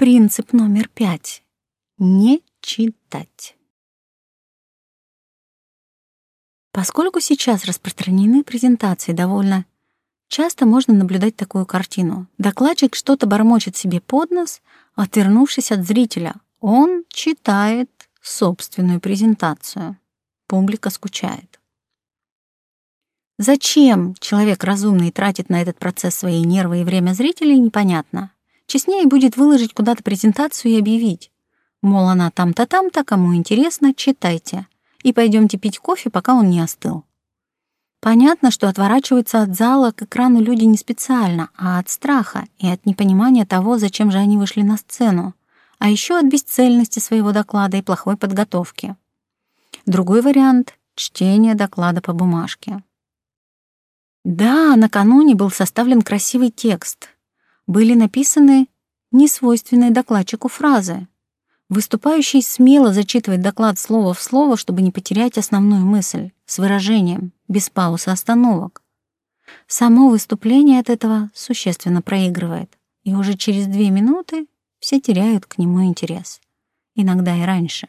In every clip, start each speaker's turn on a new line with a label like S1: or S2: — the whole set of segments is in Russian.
S1: Принцип номер пять. Не читать. Поскольку сейчас распространены презентации довольно часто можно наблюдать такую картину. Докладчик что-то бормочет себе под нос, отвернувшись от зрителя. Он читает собственную презентацию. Публика скучает. Зачем человек разумный тратит на этот процесс свои нервы и время зрителей, непонятно. Честнее будет выложить куда-то презентацию и объявить. Мол, она там-то, там-то, кому интересно, читайте. И пойдемте пить кофе, пока он не остыл. Понятно, что отворачиваются от зала к экрану люди не специально, а от страха и от непонимания того, зачем же они вышли на сцену, а еще от бесцельности своего доклада и плохой подготовки. Другой вариант — чтение доклада по бумажке. Да, накануне был составлен красивый текст, были написаны несвойственные докладчику фразы. Выступающий смело зачитывает доклад слово в слово, чтобы не потерять основную мысль, с выражением, без пауз и остановок. Само выступление от этого существенно проигрывает, и уже через две минуты все теряют к нему интерес. Иногда и раньше.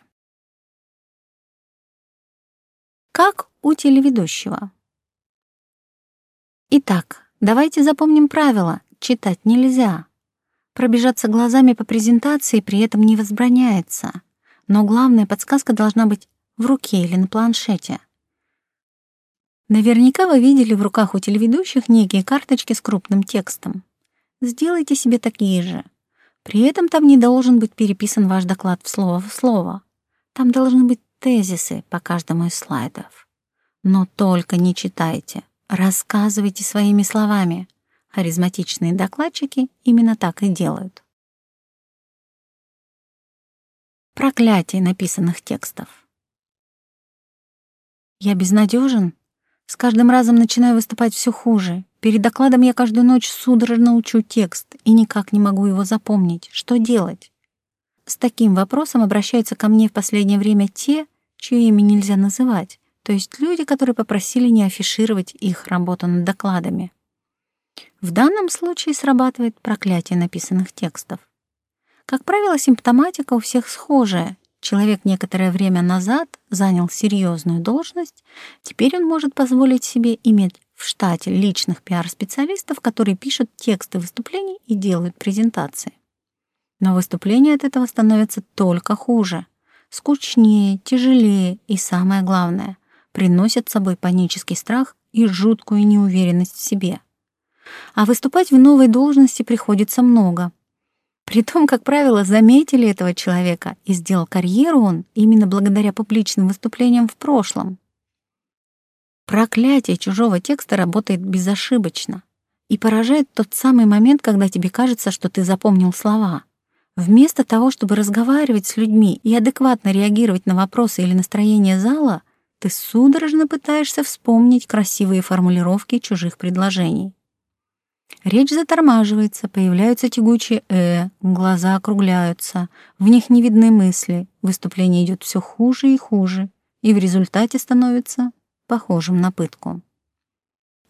S1: Как у телеведущего. Итак, давайте запомним правило — читать нельзя. Пробежаться глазами по презентации при этом не возбраняется, но главная подсказка должна быть в руке или на планшете. Наверняка вы видели в руках у телеведущих некие карточки с крупным текстом. Сделайте себе такие же. При этом там не должен быть переписан ваш доклад в слово в слово. Там должны быть тезисы по каждому из слайдов. Но только не читайте, рассказывайте своими словами — харизматичные докладчики именно так и делают. Проклятие написанных текстов. Я безнадежен. С каждым разом начинаю выступать все хуже. Перед докладом я каждую ночь судорожно учу текст и никак не могу его запомнить. Что делать? С таким вопросом обращаются ко мне в последнее время те, чьи имя нельзя называть, то есть люди, которые попросили не афишировать их работу над докладами. В данном случае срабатывает проклятие написанных текстов. Как правило, симптоматика у всех схожая. Человек некоторое время назад занял серьезную должность, теперь он может позволить себе иметь в штате личных пиар-специалистов, которые пишут тексты выступлений и делают презентации. Но выступления от этого становятся только хуже, скучнее, тяжелее и, самое главное, приносят с собой панический страх и жуткую неуверенность в себе — а выступать в новой должности приходится много. Притом, как правило, заметили этого человека, и сделал карьеру он именно благодаря публичным выступлениям в прошлом. Проклятие чужого текста работает безошибочно и поражает тот самый момент, когда тебе кажется, что ты запомнил слова. Вместо того, чтобы разговаривать с людьми и адекватно реагировать на вопросы или настроение зала, ты судорожно пытаешься вспомнить красивые формулировки чужих предложений. Речь затормаживается, появляются тягучие «э», глаза округляются, в них не видны мысли, выступление идет все хуже и хуже, и в результате становится похожим на пытку.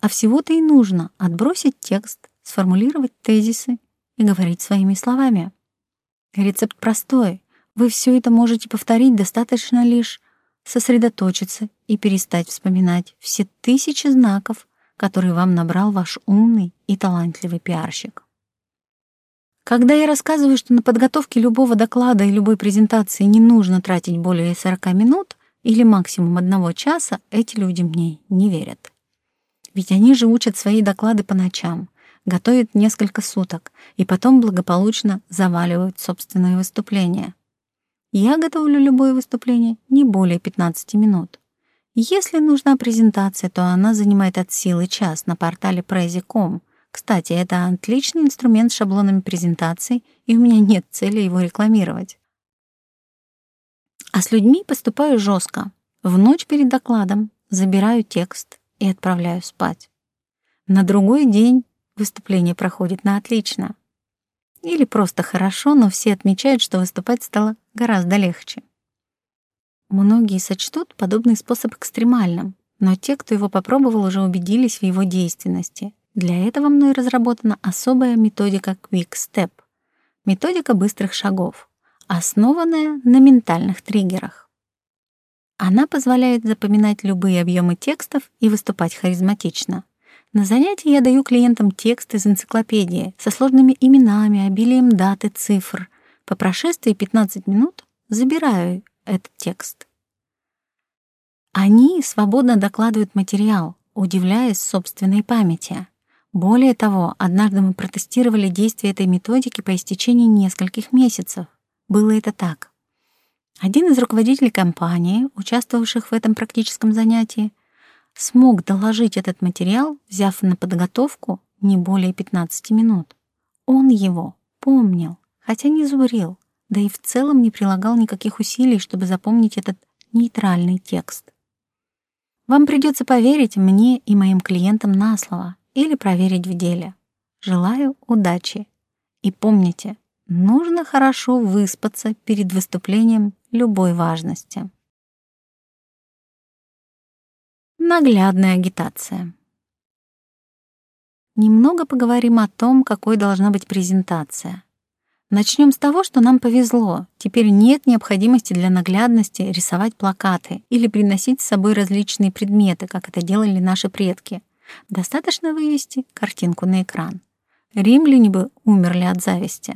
S1: А всего-то и нужно отбросить текст, сформулировать тезисы и говорить своими словами. Рецепт простой. Вы все это можете повторить, достаточно лишь сосредоточиться и перестать вспоминать все тысячи знаков, который вам набрал ваш умный и талантливый пиарщик. Когда я рассказываю, что на подготовке любого доклада и любой презентации не нужно тратить более 40 минут или максимум одного часа, эти люди мне не верят. Ведь они же учат свои доклады по ночам, готовят несколько суток и потом благополучно заваливают собственное выступление. Я готовлю любое выступление не более 15 минут. Если нужна презентация, то она занимает от силы час на портале Prezi.com. Кстати, это отличный инструмент с шаблонами презентаций, и у меня нет цели его рекламировать. А с людьми поступаю жестко. В ночь перед докладом забираю текст и отправляю спать. На другой день выступление проходит на отлично. Или просто хорошо, но все отмечают, Многие сочтут подобный способ экстремальным, но те, кто его попробовал, уже убедились в его действенности. Для этого мной разработана особая методика Quick Step — методика быстрых шагов, основанная на ментальных триггерах. Она позволяет запоминать любые объемы текстов и выступать харизматично. На занятии я даю клиентам текст из энциклопедии со сложными именами, обилием дат и цифр. По прошествии 15 минут забираю этот текст. Они свободно докладывают материал, удивляясь собственной памяти. Более того, однажды мы протестировали действие этой методики по истечении нескольких месяцев. Было это так. Один из руководителей компании, участвовавших в этом практическом занятии, смог доложить этот материал, взяв на подготовку не более 15 минут. Он его помнил, хотя не зубрил. да и в целом не прилагал никаких усилий, чтобы запомнить этот нейтральный текст. Вам придется поверить мне и моим клиентам на слово или проверить в деле. Желаю удачи. И помните, нужно хорошо выспаться перед выступлением любой важности. Наглядная агитация. Немного поговорим о том, какой должна быть презентация. Начнем с того, что нам повезло. Теперь нет необходимости для наглядности рисовать плакаты или приносить с собой различные предметы, как это делали наши предки. Достаточно вывести картинку на экран. Римляне бы умерли от зависти.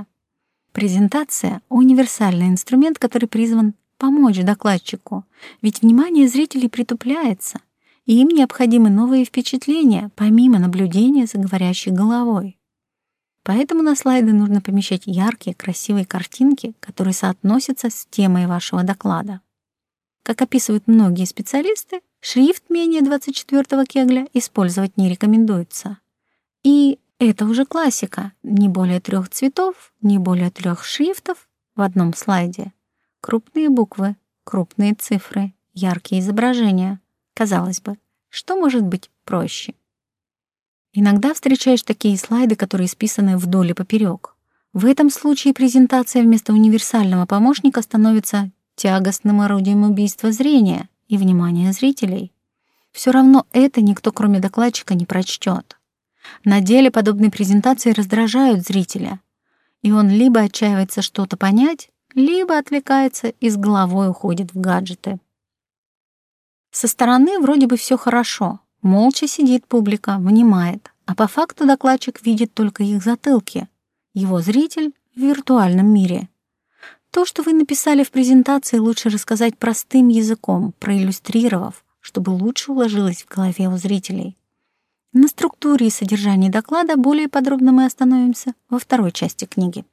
S1: Презентация — универсальный инструмент, который призван помочь докладчику, ведь внимание зрителей притупляется, и им необходимы новые впечатления, помимо наблюдения за говорящей головой. Поэтому на слайды нужно помещать яркие, красивые картинки, которые соотносятся с темой вашего доклада. Как описывают многие специалисты, шрифт менее 24 кегля использовать не рекомендуется. И это уже классика. Не более трех цветов, не более трех шрифтов в одном слайде. Крупные буквы, крупные цифры, яркие изображения — Казалось бы, что может быть проще? Иногда встречаешь такие слайды, которые списаны вдоль и поперек. В этом случае презентация вместо универсального помощника становится тягостным орудием убийства зрения и внимания зрителей. Все равно это никто, кроме докладчика, не прочтет. На деле подобные презентации раздражают зрителя, и он либо отчаивается что-то понять, либо отвлекается и с головой уходит в гаджеты. Со стороны вроде бы все хорошо — Молча сидит публика, внимает, а по факту докладчик видит только их затылки. Его зритель в виртуальном мире. То, что вы написали в презентации, лучше рассказать простым языком, проиллюстрировав, чтобы лучше уложилось в голове у зрителей. На структуре и содержании доклада более подробно мы остановимся во второй части книги.